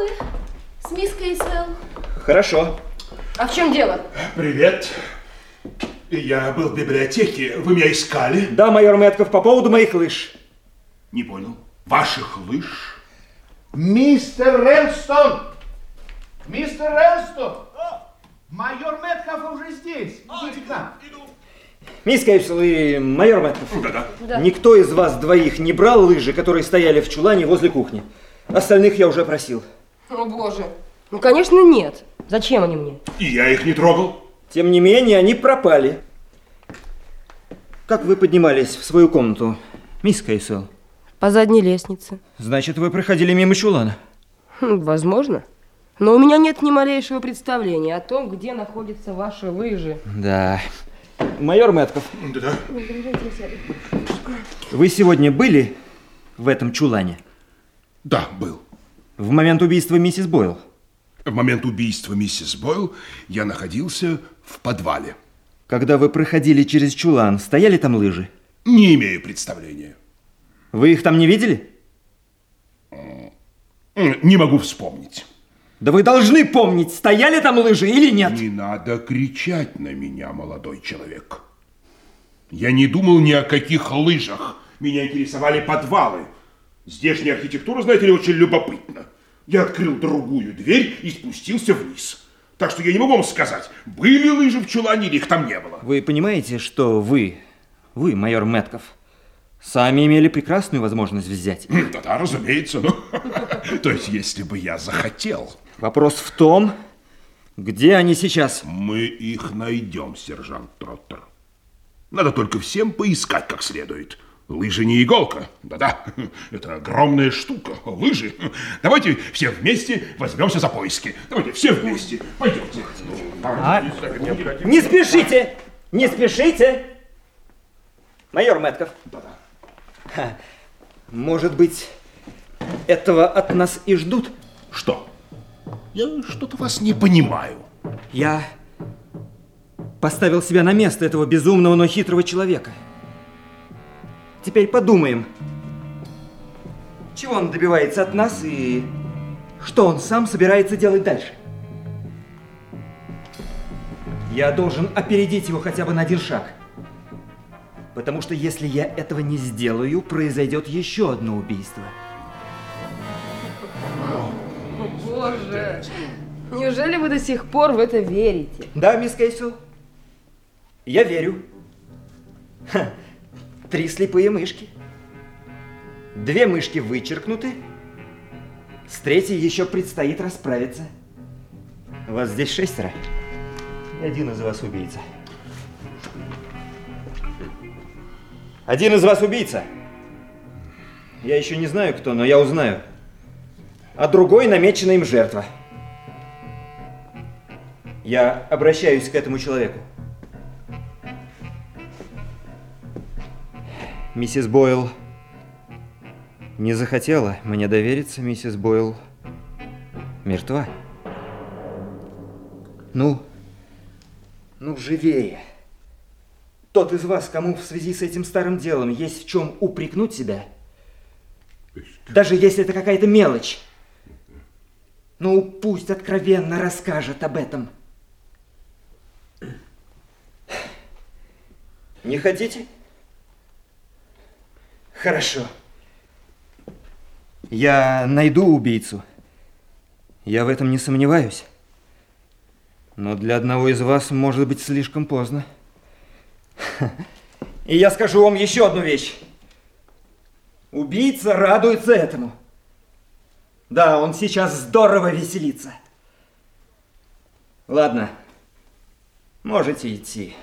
мы. С миской Сэл. Хорошо. А в чем дело? Привет. Я был в библиотеке. Вы меня искали? Да, майор Мэтков, по поводу моих лыж. Не понял. Ваших лыж? Мистер Рэнстон! Мистер Рэнстон! Майор Мэтков уже здесь. Идите к нам. Мисс Кейпсел и майор Мэтков. Да-да. Никто из вас двоих не брал лыжи, которые стояли в чулане возле кухни. Остальных я уже просил. О, боже. Ну, конечно, нет. Зачем они мне? И я их не трогал. Тем не менее, они пропали. Как вы поднимались в свою комнату, мисс Кейсел? По задней лестнице. Значит, вы проходили мимо чулана. Хм, возможно. Но у меня нет ни малейшего представления о том, где находятся ваши лыжи. Да. Майор Мэтков, Да-да. вы сегодня были в этом чулане? Да, был. В момент убийства миссис Бойл? В момент убийства миссис Бойл я находился в подвале. Когда вы проходили через чулан, стояли там лыжи? Не имею представления. Вы их там не видели? Не могу вспомнить. Да вы должны помнить, стояли там лыжи или нет. Не надо кричать на меня, молодой человек. Я не думал ни о каких лыжах. Меня интересовали подвалы. Здешняя архитектура, знаете ли, очень любопытна. Я открыл другую дверь и спустился вниз. Так что я не могу вам сказать, были лыжи в чулане или их там не было. Вы понимаете, что вы, вы, майор Мэтков, сами имели прекрасную возможность взять. М, Да-да, разумеется. Ну, то есть, если бы я захотел. Вопрос в том, где они сейчас. Мы их найдем, сержант Троттер. Надо только всем поискать как следует. Лыжи не иголка. Да-да, это огромная штука. Лыжи. Давайте все вместе возьмемся за поиски. Давайте все вместе. Пойдемте. А? Не спешите! Не спешите! Майор Мэтков. Да-да. Может быть, этого от нас и ждут? Что? Я что-то вас не понимаю. Я поставил себя на место этого безумного, но хитрого человека. Теперь подумаем, чего он добивается от нас и что он сам собирается делать дальше. Я должен опередить его хотя бы на один шаг. Потому что если я этого не сделаю, произойдет еще одно убийство. О, боже. Неужели вы до сих пор в это верите? Да, мисс Кейсел, я верю. Ха, три слепые мышки. Две мышки вычеркнуты. С третьей еще предстоит расправиться. Вас здесь шестеро. И один из вас убийца. Один из вас убийца. Я еще не знаю, кто, но я узнаю. А другой намечена им жертва. Я обращаюсь к этому человеку. Миссис Бойл не захотела мне довериться, миссис Бойл мертва. Ну, ну, живее. Тот из вас, кому в связи с этим старым делом есть в чем упрекнуть себя, даже если это какая-то мелочь, ну, пусть откровенно расскажет об этом. Не хотите? Хорошо. Я найду убийцу. Я в этом не сомневаюсь. Но для одного из вас может быть слишком поздно. И я скажу вам еще одну вещь. Убийца радуется этому. Да, он сейчас здорово веселится. Ладно, можете идти.